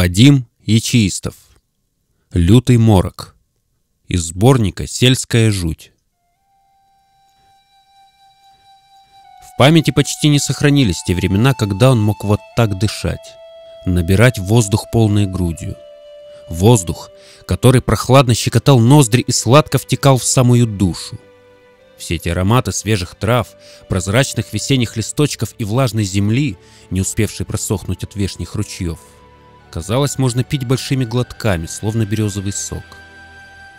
Вадим Ячеистов. Лютый морок. Из сборника «Сельская жуть». В памяти почти не сохранились те времена, когда он мог вот так дышать, набирать воздух полной грудью. Воздух, который прохладно щекотал ноздри и сладко втекал в самую душу. Все эти ароматы свежих трав, прозрачных весенних листочков и влажной земли, не успевшей просохнуть от вешних ручьев. Казалось, можно пить большими глотками, словно березовый сок.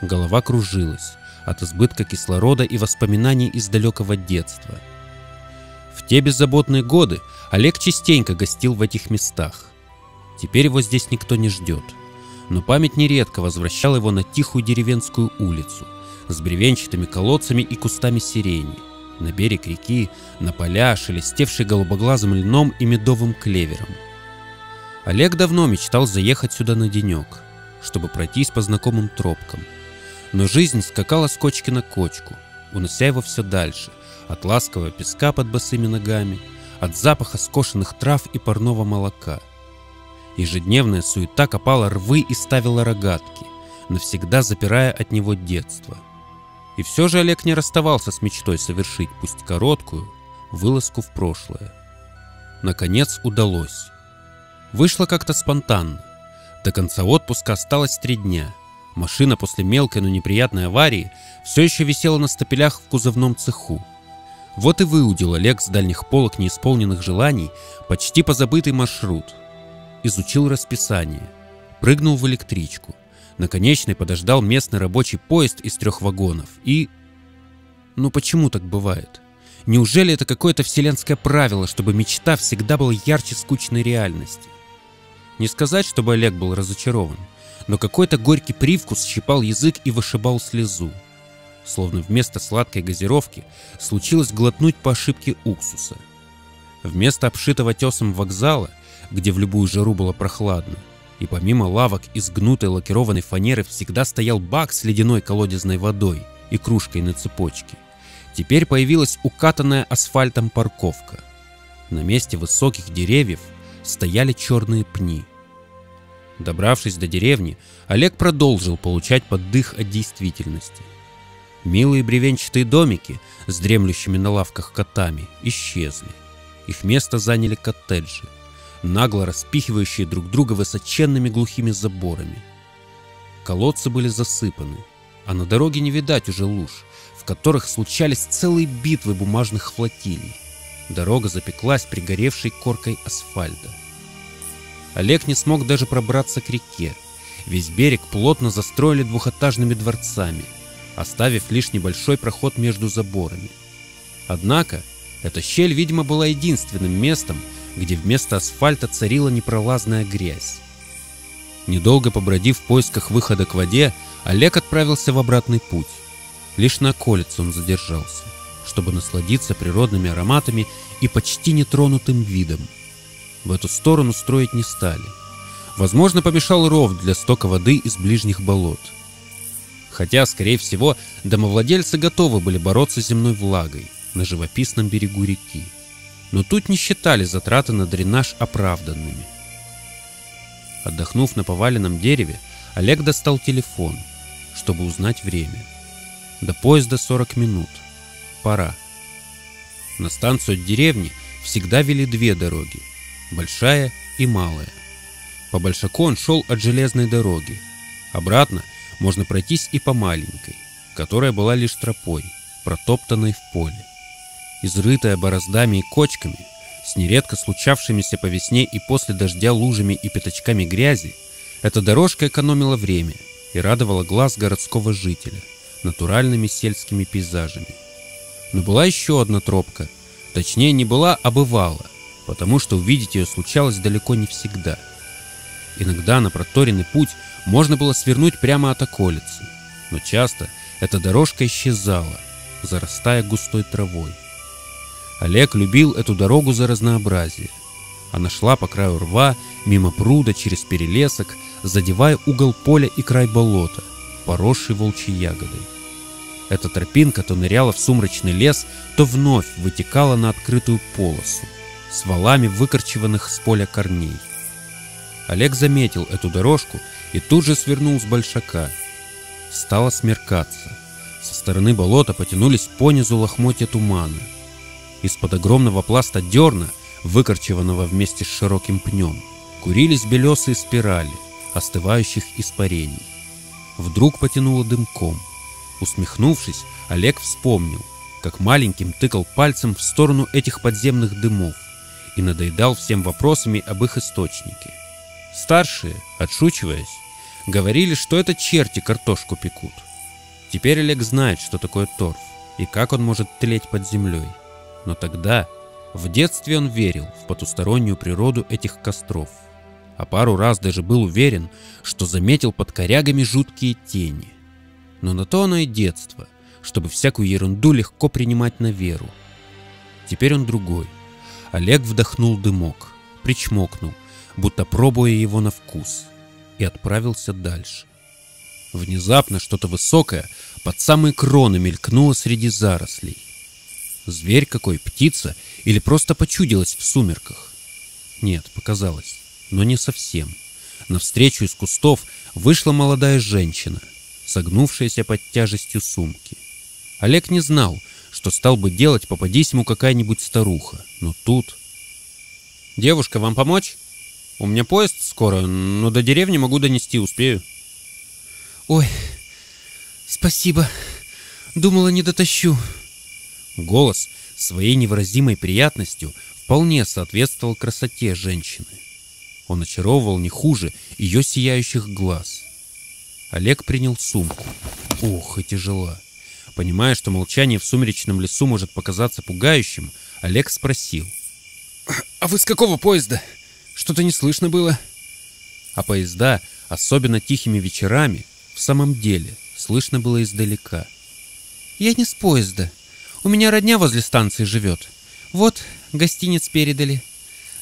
Голова кружилась от избытка кислорода и воспоминаний из далекого детства. В те беззаботные годы Олег частенько гостил в этих местах. Теперь его здесь никто не ждет. Но память нередко возвращала его на тихую деревенскую улицу – с бревенчатыми колодцами и кустами сирени, на берег реки, на поля, шелестевшие голубоглазым льном и медовым клевером. Олег давно мечтал заехать сюда на денек, чтобы пройтись по знакомым тропкам. Но жизнь скакала с кочки на кочку, унося его все дальше, от ласкового песка под босыми ногами, от запаха скошенных трав и парного молока. Ежедневная суета копала рвы и ставила рогатки, навсегда запирая от него детство – и все же Олег не расставался с мечтой совершить, пусть короткую, вылазку в прошлое. Наконец удалось. Вышло как-то спонтанно. До конца отпуска осталось три дня. Машина после мелкой, но неприятной аварии все еще висела на стапелях в кузовном цеху. Вот и выудил Олег с дальних полок неисполненных желаний почти позабытый маршрут. Изучил расписание. Прыгнул в электричку. На конечной подождал местный рабочий поезд из трех вагонов и... Ну почему так бывает? Неужели это какое-то вселенское правило, чтобы мечта всегда была ярче скучной реальности? Не сказать, чтобы Олег был разочарован, но какой-то горький привкус щипал язык и вышибал слезу. Словно вместо сладкой газировки случилось глотнуть по ошибке уксуса. Вместо обшитого тесом вокзала, где в любую жару было прохладно, и помимо лавок из гнутой лакированной фанеры всегда стоял бак с ледяной колодезной водой и кружкой на цепочке. Теперь появилась укатанная асфальтом парковка. На месте высоких деревьев стояли черные пни. Добравшись до деревни, Олег продолжил получать поддых от действительности. Милые бревенчатые домики с дремлющими на лавках котами исчезли. Их место заняли коттеджи – нагло распихивающие друг друга высоченными глухими заборами. Колодцы были засыпаны, а на дороге не видать уже луж, в которых случались целые битвы бумажных флотилий. Дорога запеклась пригоревшей коркой асфальта. Олег не смог даже пробраться к реке. Весь берег плотно застроили двухэтажными дворцами, оставив лишь небольшой проход между заборами. Однако, эта щель, видимо, была единственным местом, где вместо асфальта царила непролазная грязь. Недолго побродив в поисках выхода к воде, Олег отправился в обратный путь. Лишь на околице он задержался, чтобы насладиться природными ароматами и почти нетронутым видом. В эту сторону строить не стали. Возможно, помешал ров для стока воды из ближних болот. Хотя, скорее всего, домовладельцы готовы были бороться с земной влагой на живописном берегу реки но тут не считали затраты на дренаж оправданными. Отдохнув на поваленном дереве, Олег достал телефон, чтобы узнать время. До поезда 40 минут. Пора. На станцию от деревни всегда вели две дороги, большая и малая. По Большаку он шел от железной дороги. Обратно можно пройтись и по маленькой, которая была лишь тропой, протоптанной в поле изрытая бороздами и кочками, с нередко случавшимися по весне и после дождя лужами и пятачками грязи, эта дорожка экономила время и радовала глаз городского жителя натуральными сельскими пейзажами. Но была еще одна тропка, точнее не была, а бывала, потому что увидеть ее случалось далеко не всегда. Иногда на проторенный путь можно было свернуть прямо от околицы, но часто эта дорожка исчезала, зарастая густой травой. Олег любил эту дорогу за разнообразие. Она шла по краю рва, мимо пруда, через перелесок, задевая угол поля и край болота, поросший волчьей ягодой. Эта тропинка то ныряла в сумрачный лес, то вновь вытекала на открытую полосу, с валами выкорчеванных с поля корней. Олег заметил эту дорожку и тут же свернул с большака. Стало смеркаться. Со стороны болота потянулись понизу лохмотья тумана. Из-под огромного пласта дерна, выкорчеванного вместе с широким пнем, курились белесые спирали остывающих испарений. Вдруг потянуло дымком. Усмехнувшись, Олег вспомнил, как маленьким тыкал пальцем в сторону этих подземных дымов и надоедал всем вопросами об их источнике. Старшие, отшучиваясь, говорили, что это черти картошку пекут. Теперь Олег знает, что такое торф и как он может тлеть под землей. Но тогда, в детстве он верил в потустороннюю природу этих костров, а пару раз даже был уверен, что заметил под корягами жуткие тени. Но на то оно и детство, чтобы всякую ерунду легко принимать на веру. Теперь он другой. Олег вдохнул дымок, причмокнул, будто пробуя его на вкус, и отправился дальше. Внезапно что-то высокое под самые кроны мелькнуло среди зарослей. Зверь какой, птица или просто почудилась в сумерках? Нет, показалось, но не совсем. Навстречу из кустов вышла молодая женщина, согнувшаяся под тяжестью сумки. Олег не знал, что стал бы делать, попадись ему какая-нибудь старуха, но тут... «Девушка, вам помочь? У меня поезд скоро, но до деревни могу донести, успею». «Ой, спасибо. Думала, не дотащу». Голос своей невыразимой приятностью вполне соответствовал красоте женщины. Он очаровывал не хуже ее сияющих глаз. Олег принял сумку. Ох, и тяжела. Понимая, что молчание в сумеречном лесу может показаться пугающим, Олег спросил. «А вы с какого поезда? Что-то не слышно было». А поезда, особенно тихими вечерами, в самом деле слышно было издалека. «Я не с поезда. У меня родня возле станции живет. Вот, гостиниц передали.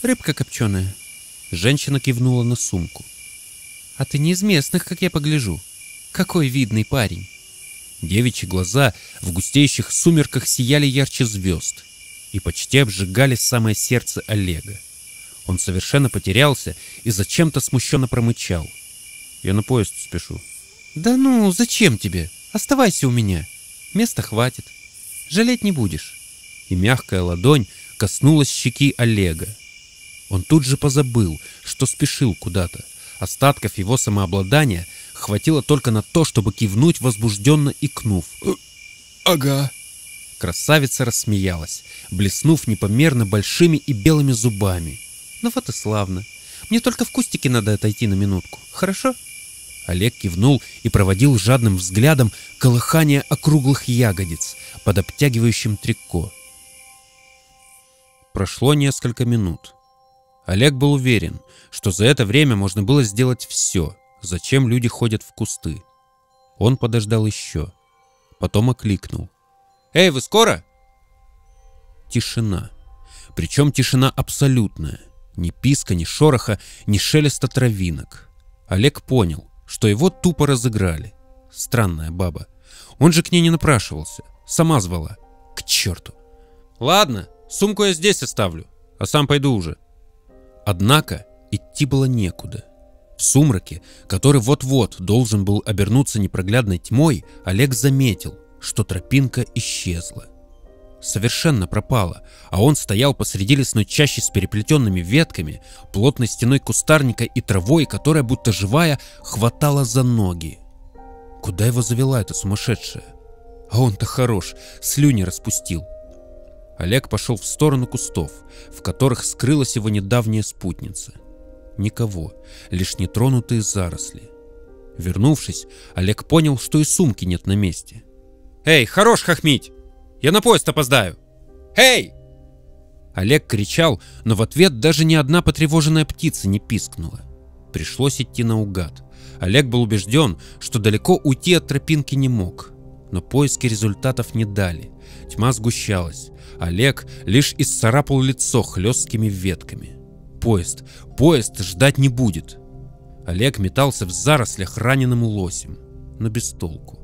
Рыбка копченая». Женщина кивнула на сумку. «А ты не из местных, как я погляжу. Какой видный парень!» Девичьи глаза в густеющих сумерках сияли ярче звезд и почти обжигали самое сердце Олега. Он совершенно потерялся и зачем-то смущенно промычал. «Я на поезд спешу». «Да ну, зачем тебе? Оставайся у меня. Места хватит. Жалеть не будешь». И мягкая ладонь коснулась щеки Олега. Он тут же позабыл, что спешил куда-то. Остатков его самообладания хватило только на то, чтобы кивнуть возбужденно икнув. «Э, «Ага». Красавица рассмеялась, блеснув непомерно большими и белыми зубами. «Ну вот и славно. Мне только в кустике надо отойти на минутку. Хорошо?» Олег кивнул и проводил жадным взглядом колыхание округлых ягодиц под обтягивающим трико. Прошло несколько минут. Олег был уверен, что за это время можно было сделать все, зачем люди ходят в кусты. Он подождал еще. Потом окликнул. «Эй, вы скоро?» Тишина. Причем тишина абсолютная. Ни писка, ни шороха, ни шелеста травинок. Олег понял, что его тупо разыграли. Странная баба. Он же к ней не напрашивался. Сама звала. К черту. «Ладно, сумку я здесь оставлю, а сам пойду уже», Однако идти было некуда. В сумраке, который вот-вот должен был обернуться непроглядной тьмой, Олег заметил, что тропинка исчезла. Совершенно пропала, а он стоял посреди лесной чащи с переплетенными ветками, плотной стеной кустарника и травой, которая, будто живая, хватала за ноги. Куда его завела эта сумасшедшая? А он-то хорош, слюни распустил. Олег пошел в сторону кустов, в которых скрылась его недавняя спутница. Никого, лишь нетронутые заросли. Вернувшись, Олег понял, что и сумки нет на месте. «Эй, хорош хохмить! Я на поезд опоздаю! Эй!» Олег кричал, но в ответ даже ни одна потревоженная птица не пискнула. Пришлось идти наугад. Олег был убежден, что далеко уйти от тропинки не мог. Но поиски результатов не дали. Тьма сгущалась. Олег лишь исцарапал лицо хлесткими ветками. Поезд, поезд ждать не будет. Олег метался в зарослях раненым лосем, но без толку.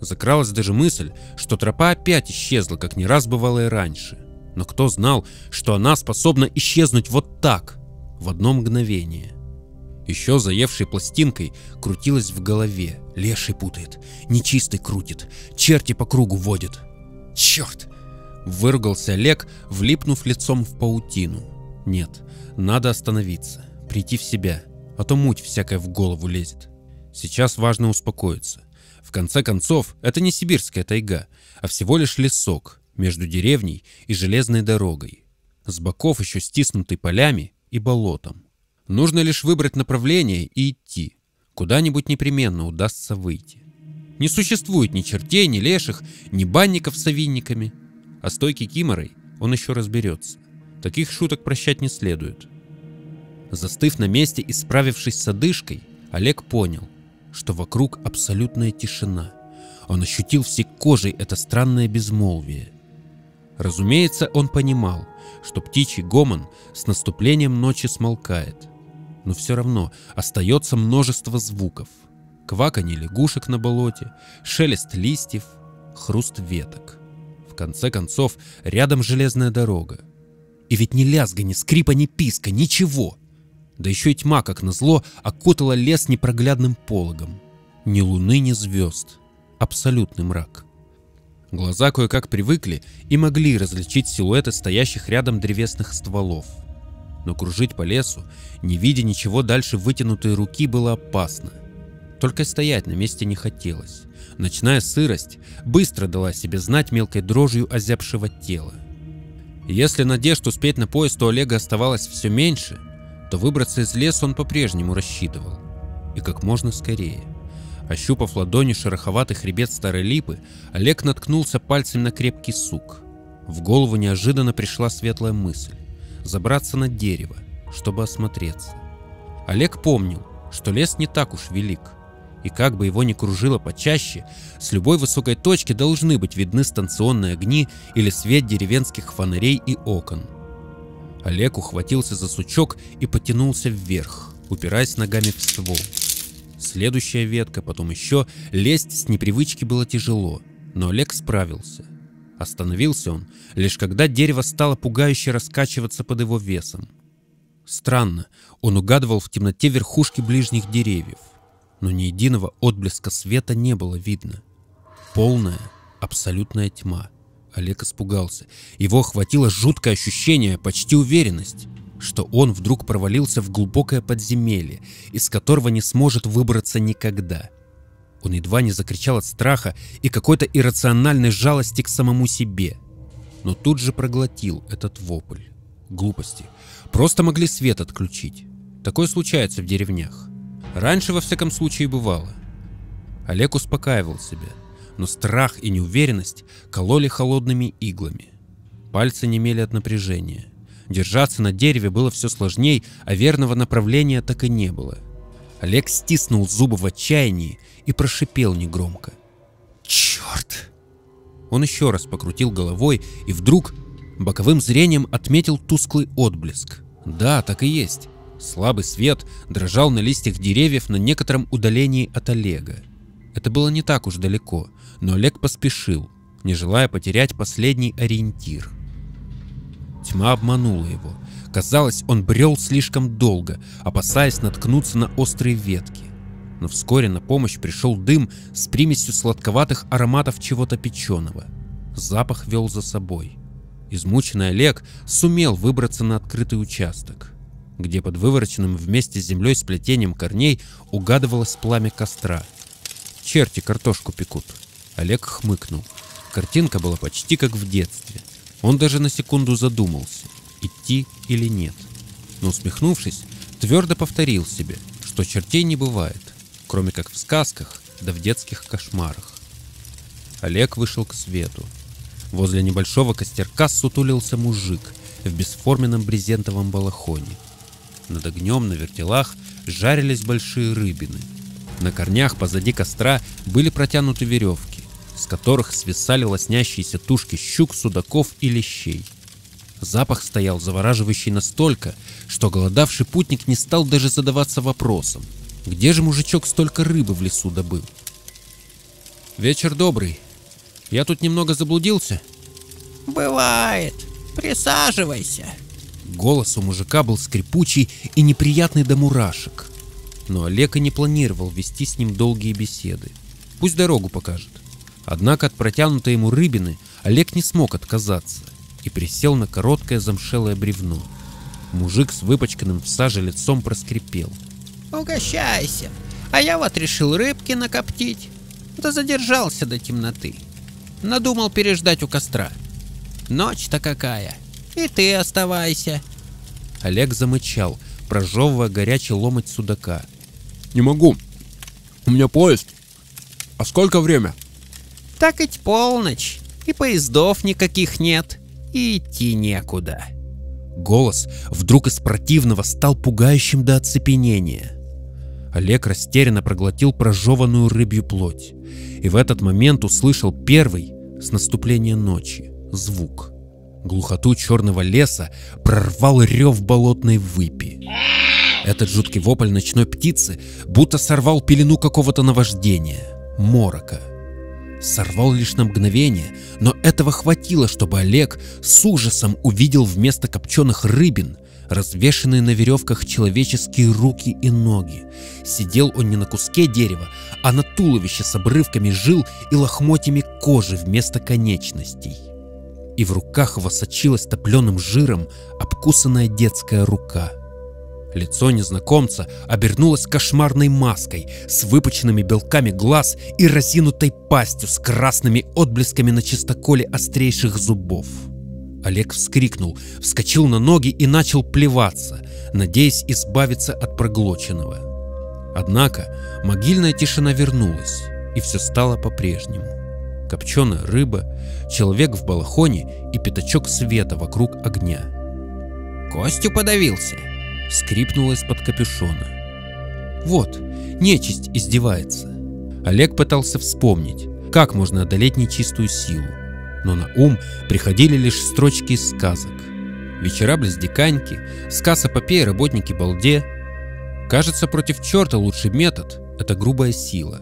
Закралась даже мысль, что тропа опять исчезла, как не раз бывало и раньше. Но кто знал, что она способна исчезнуть вот так, в одно мгновение. Еще заевшей пластинкой крутилась в голове. Леший путает, нечистый крутит, черти по кругу водит. Черт! Выругался Олег, влипнув лицом в паутину. Нет, надо остановиться, прийти в себя, а то муть всякая в голову лезет. Сейчас важно успокоиться. В конце концов, это не сибирская тайга, а всего лишь лесок между деревней и железной дорогой. С боков еще стиснутый полями и болотом. Нужно лишь выбрать направление и идти. Куда-нибудь непременно удастся выйти. Не существует ни чертей, ни леших, ни банников с овинниками. А стойки киморой он еще разберется. Таких шуток прощать не следует. Застыв на месте и справившись с одышкой, Олег понял, что вокруг абсолютная тишина. Он ощутил всей кожей это странное безмолвие. Разумеется, он понимал, что птичий гомон с наступлением ночи смолкает. Но все равно остается множество звуков. Кваканье лягушек на болоте, шелест листьев, хруст веток. В конце концов, рядом железная дорога. И ведь ни лязга, ни скрипа, ни писка, ничего. Да еще и тьма, как назло, окутала лес непроглядным пологом. Ни луны, ни звезд. Абсолютный мрак. Глаза кое-как привыкли и могли различить силуэты стоящих рядом древесных стволов. Но кружить по лесу, не видя ничего дальше вытянутой руки, было опасно. Только стоять на месте не хотелось. Ночная сырость быстро дала себе знать мелкой дрожью озябшего тела. Если надежд успеть на поезд у Олега оставалось все меньше, то выбраться из леса он по-прежнему рассчитывал. И как можно скорее. Ощупав ладонью шероховатый хребет старой липы, Олег наткнулся пальцем на крепкий сук. В голову неожиданно пришла светлая мысль – забраться на дерево, чтобы осмотреться. Олег помнил, что лес не так уж велик, и как бы его ни кружило почаще, с любой высокой точки должны быть видны станционные огни или свет деревенских фонарей и окон. Олег ухватился за сучок и потянулся вверх, упираясь ногами в ствол. Следующая ветка, потом еще. Лезть с непривычки было тяжело, но Олег справился. Остановился он, лишь когда дерево стало пугающе раскачиваться под его весом. Странно, он угадывал в темноте верхушки ближних деревьев, но ни единого отблеска света не было видно. Полная, абсолютная тьма. Олег испугался. Его охватило жуткое ощущение, почти уверенность что он вдруг провалился в глубокое подземелье, из которого не сможет выбраться никогда. Он едва не закричал от страха и какой-то иррациональной жалости к самому себе. Но тут же проглотил этот вопль. Глупости. Просто могли свет отключить. Такое случается в деревнях. Раньше, во всяком случае, бывало. Олег успокаивал себя, но страх и неуверенность кололи холодными иглами. Пальцы немели от напряжения. Держаться на дереве было все сложней, а верного направления так и не было. Олег стиснул зубы в отчаянии и прошипел негромко. «Черт!» Он еще раз покрутил головой и вдруг боковым зрением отметил тусклый отблеск. Да, так и есть. Слабый свет дрожал на листьях деревьев на некотором удалении от Олега. Это было не так уж далеко, но Олег поспешил, не желая потерять последний ориентир. Тьма обманула его. Казалось, он брел слишком долго, опасаясь наткнуться на острые ветки. Но вскоре на помощь пришел дым с примесью сладковатых ароматов чего-то печеного. Запах вел за собой. Измученный Олег сумел выбраться на открытый участок, где под вывороченным вместе с землей сплетением корней угадывалось пламя костра. Черти картошку пекут. Олег хмыкнул. Картинка была почти как в детстве. Он даже на секунду задумался, идти или нет. Но усмехнувшись, твердо повторил себе, что чертей не бывает, кроме как в сказках да в детских кошмарах. Олег вышел к свету. Возле небольшого костерка сутулился мужик в бесформенном брезентовом балахоне. Над огнем на вертелах жарились большие рыбины. На корнях позади костра были протянуты веревки с которых свисали лоснящиеся тушки щук, судаков и лещей. Запах стоял завораживающий настолько, что голодавший путник не стал даже задаваться вопросом, где же мужичок столько рыбы в лесу добыл. «Вечер добрый. Я тут немного заблудился?» «Бывает. Присаживайся». Голос у мужика был скрипучий и неприятный до мурашек. но Олег и не планировал вести с ним долгие беседы. Пусть дорогу покажет. Однако от протянутой ему рыбины Олег не смог отказаться и присел на короткое замшелое бревно. Мужик с выпачканным в саже лицом проскрипел. Угощайся. А я вот решил рыбки накоптить. Да задержался до темноты. Надумал переждать у костра. Ночь-то какая. И ты оставайся. Олег замычал, прожевывая горячий ломоть судака. Не могу. У меня поезд. А сколько время? Так ведь полночь. И поездов никаких нет. И идти некуда. Голос вдруг из противного стал пугающим до оцепенения. Олег растерянно проглотил прожеванную рыбью плоть. И в этот момент услышал первый, с наступления ночи, звук. Глухоту черного леса прорвал рев болотной выпи. Этот жуткий вопль ночной птицы будто сорвал пелену какого-то наваждения, морока. Сорвал лишь на мгновение, но этого хватило, чтобы Олег с ужасом увидел вместо копченых рыбин развешенные на веревках человеческие руки и ноги. Сидел он не на куске дерева, а на туловище с обрывками жил и лохмотьями кожи вместо конечностей. И в руках его сочилась топленым жиром обкусанная детская рука. Лицо незнакомца обернулось кошмарной маской с выпученными белками глаз и разинутой пастью с красными отблесками на чистоколе острейших зубов. Олег вскрикнул, вскочил на ноги и начал плеваться, надеясь избавиться от проглоченного. Однако могильная тишина вернулась, и все стало по-прежнему. Копченая рыба, человек в балахоне и пятачок света вокруг огня. Костью подавился. Скрипнула из-под капюшона. Вот, нечисть издевается. Олег пытался вспомнить, как можно одолеть нечистую силу но на ум приходили лишь строчки из сказок. Вечера близдиканьки, сказ эпопеи работники балде. Кажется, против черта лучший метод — это грубая сила.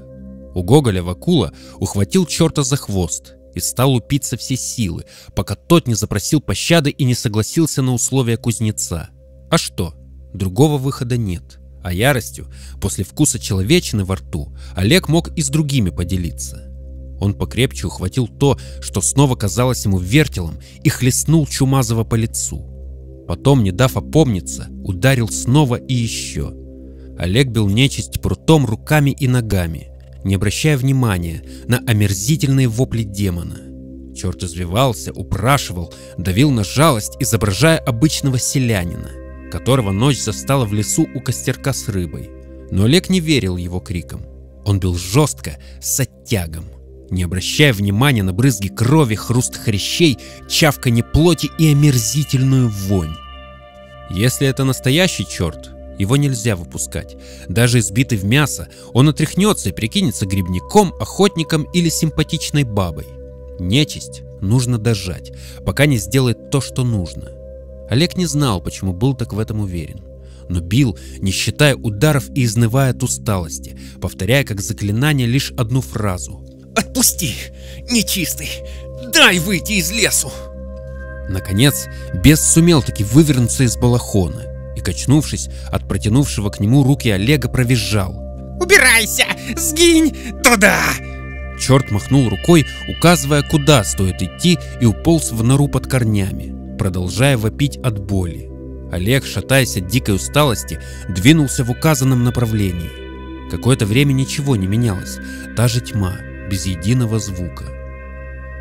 У Гоголя Вакула ухватил черта за хвост и стал упиться все силы, пока тот не запросил пощады и не согласился на условия кузнеца. А что? Другого выхода нет. А яростью, после вкуса человечины во рту, Олег мог и с другими поделиться. Он покрепче ухватил то, что снова казалось ему вертелом, и хлестнул Чумазова по лицу. Потом, не дав опомниться, ударил снова и еще. Олег бил нечисть прутом руками и ногами, не обращая внимания на омерзительные вопли демона. Черт извивался, упрашивал, давил на жалость, изображая обычного селянина, которого ночь застала в лесу у костерка с рыбой. Но Олег не верил его крикам. Он бил жестко, с оттягом не обращая внимания на брызги крови, хруст хрящей, чавканье плоти и омерзительную вонь. Если это настоящий черт, его нельзя выпускать. Даже избитый в мясо, он отряхнется и прикинется грибником, охотником или симпатичной бабой. Нечисть нужно дожать, пока не сделает то, что нужно. Олег не знал, почему был так в этом уверен. Но бил, не считая ударов и изнывая от усталости, повторяя как заклинание лишь одну фразу Отпусти, нечистый! Дай выйти из лесу!» Наконец, бес сумел таки вывернуться из балахона и, качнувшись от протянувшего к нему руки Олега, провизжал. «Убирайся! Сгинь туда!» Черт махнул рукой, указывая, куда стоит идти, и уполз в нору под корнями, продолжая вопить от боли. Олег, шатаясь от дикой усталости, двинулся в указанном направлении. Какое-то время ничего не менялось, та же тьма, без единого звука.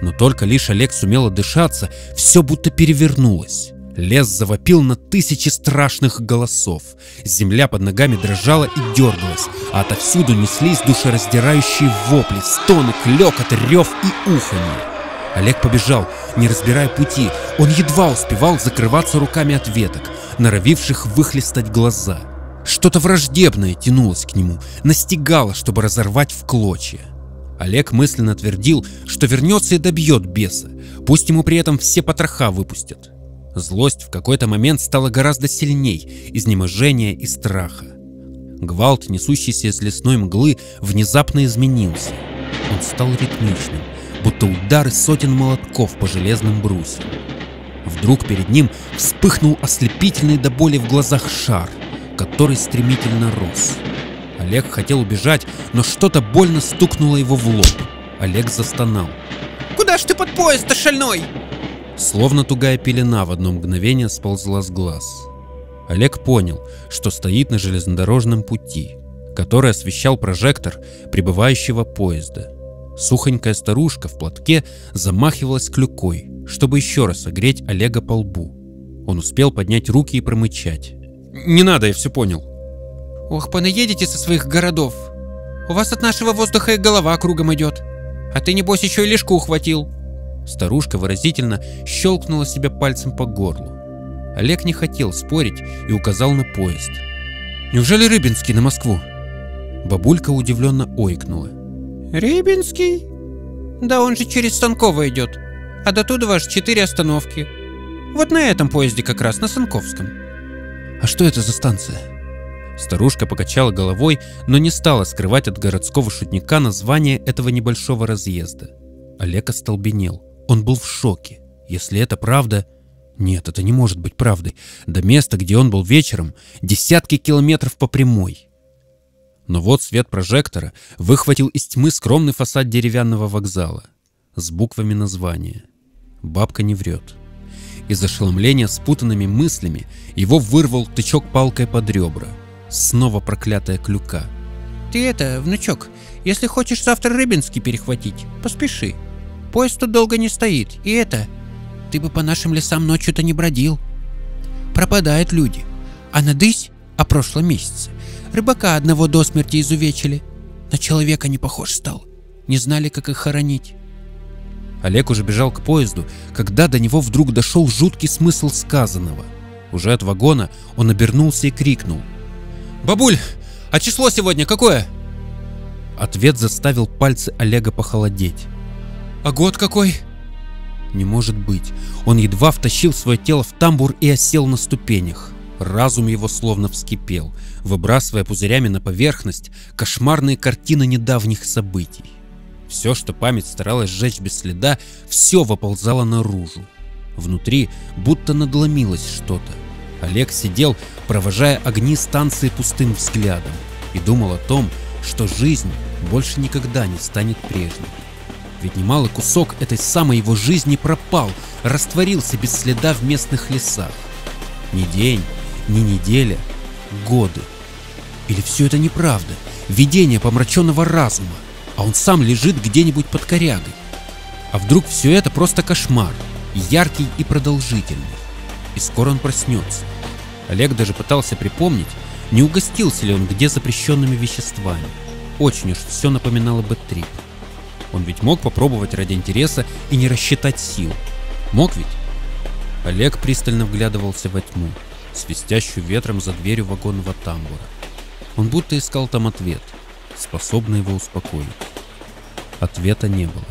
Но только лишь Олег сумел отдышаться, все будто перевернулось. Лес завопил на тысячи страшных голосов. Земля под ногами дрожала и дергалась, а отовсюду неслись душераздирающие вопли, стоны, клёкот, рев и уханье. Олег побежал, не разбирая пути. Он едва успевал закрываться руками от веток, норовивших выхлестать глаза. Что-то враждебное тянулось к нему, настигало, чтобы разорвать в клочья. Олег мысленно твердил, что вернется и добьет беса, пусть ему при этом все потроха выпустят. Злость в какой-то момент стала гораздо сильней изнеможения и страха. Гвалт, несущийся из лесной мглы, внезапно изменился. Он стал ритмичным, будто удары сотен молотков по железным брусьям. Вдруг перед ним вспыхнул ослепительный до боли в глазах шар, который стремительно рос. Олег хотел убежать, но что-то больно стукнуло его в лоб. Олег застонал. Куда ж ты под поезд-то, шальной? Словно тугая пелена в одно мгновение сползла с глаз. Олег понял, что стоит на железнодорожном пути, который освещал прожектор прибывающего поезда. Сухонькая старушка в платке замахивалась клюкой, чтобы еще раз огреть Олега по лбу. Он успел поднять руки и промычать. «Не надо, я все понял». Ох, понаедете со своих городов. У вас от нашего воздуха и голова кругом идет. А ты, небось, еще и лишку ухватил. Старушка выразительно щелкнула себя пальцем по горлу. Олег не хотел спорить и указал на поезд. «Неужели Рыбинский на Москву?» Бабулька удивленно ойкнула. Рыбинский? Да он же через Станково идет. А до туда аж четыре остановки. Вот на этом поезде как раз, на Санковском. «А что это за станция?» Старушка покачала головой, но не стала скрывать от городского шутника название этого небольшого разъезда. Олег остолбенел. Он был в шоке. Если это правда... Нет, это не может быть правдой. До места, где он был вечером, десятки километров по прямой. Но вот свет прожектора выхватил из тьмы скромный фасад деревянного вокзала с буквами названия. Бабка не врет. Из ошеломления спутанными мыслями его вырвал тычок палкой под ребра. Снова проклятая клюка. Ты это, внучок, если хочешь завтра Рыбинский перехватить, поспеши. Поезд тут долго не стоит, и это... Ты бы по нашим лесам ночью-то не бродил. Пропадают люди. А надысь о прошлом месяце рыбака одного до смерти изувечили. На человека не похож стал. Не знали, как их хоронить. Олег уже бежал к поезду, когда до него вдруг дошел жуткий смысл сказанного. Уже от вагона он обернулся и крикнул. «Бабуль, а число сегодня какое?» Ответ заставил пальцы Олега похолодеть. А год какой? Не может быть. Он едва втащил свое тело в тамбур и осел на ступенях. Разум его словно вскипел, выбрасывая пузырями на поверхность кошмарные картины недавних событий. Все, что память старалась сжечь без следа, все выползало наружу. Внутри будто надломилось что-то. Олег сидел, провожая огни станции пустым взглядом, и думал о том, что жизнь больше никогда не станет прежней. Ведь немалый кусок этой самой его жизни пропал, растворился без следа в местных лесах. Ни день, ни неделя, годы. Или все это неправда, видение помраченного разума, а он сам лежит где-нибудь под корягой. А вдруг все это просто кошмар, яркий и продолжительный. И скоро он проснется. Олег даже пытался припомнить, не угостился ли он где запрещенными веществами. Очень уж все напоминало бэт-трип. Он ведь мог попробовать ради интереса и не рассчитать сил. Мог ведь? Олег пристально вглядывался во тьму, свистящую ветром за дверью вагонного тамбура. Он будто искал там ответ, способный его успокоить. Ответа не было.